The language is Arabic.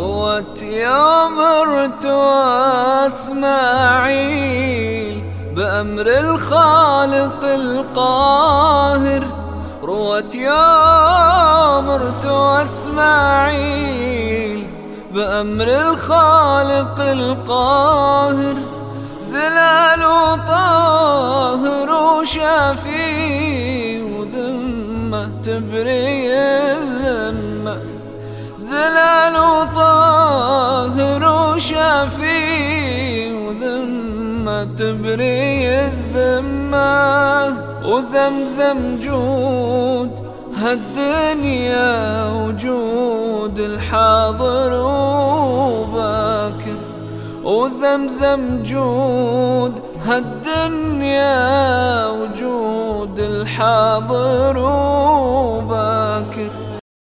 روت يا مرت واسماعيل بأمر الخالق القاهر. روت يا مرت واسماعيل بأمر الخالق القاهر. زلال وطاهر وشافي وذمة تبري الذمة. زلال وذمة تبري الذمة وزمزم جود هالدنيا وجود الحاضر وباكر وزمزم جود هالدنيا وجود الحاضر وباكر.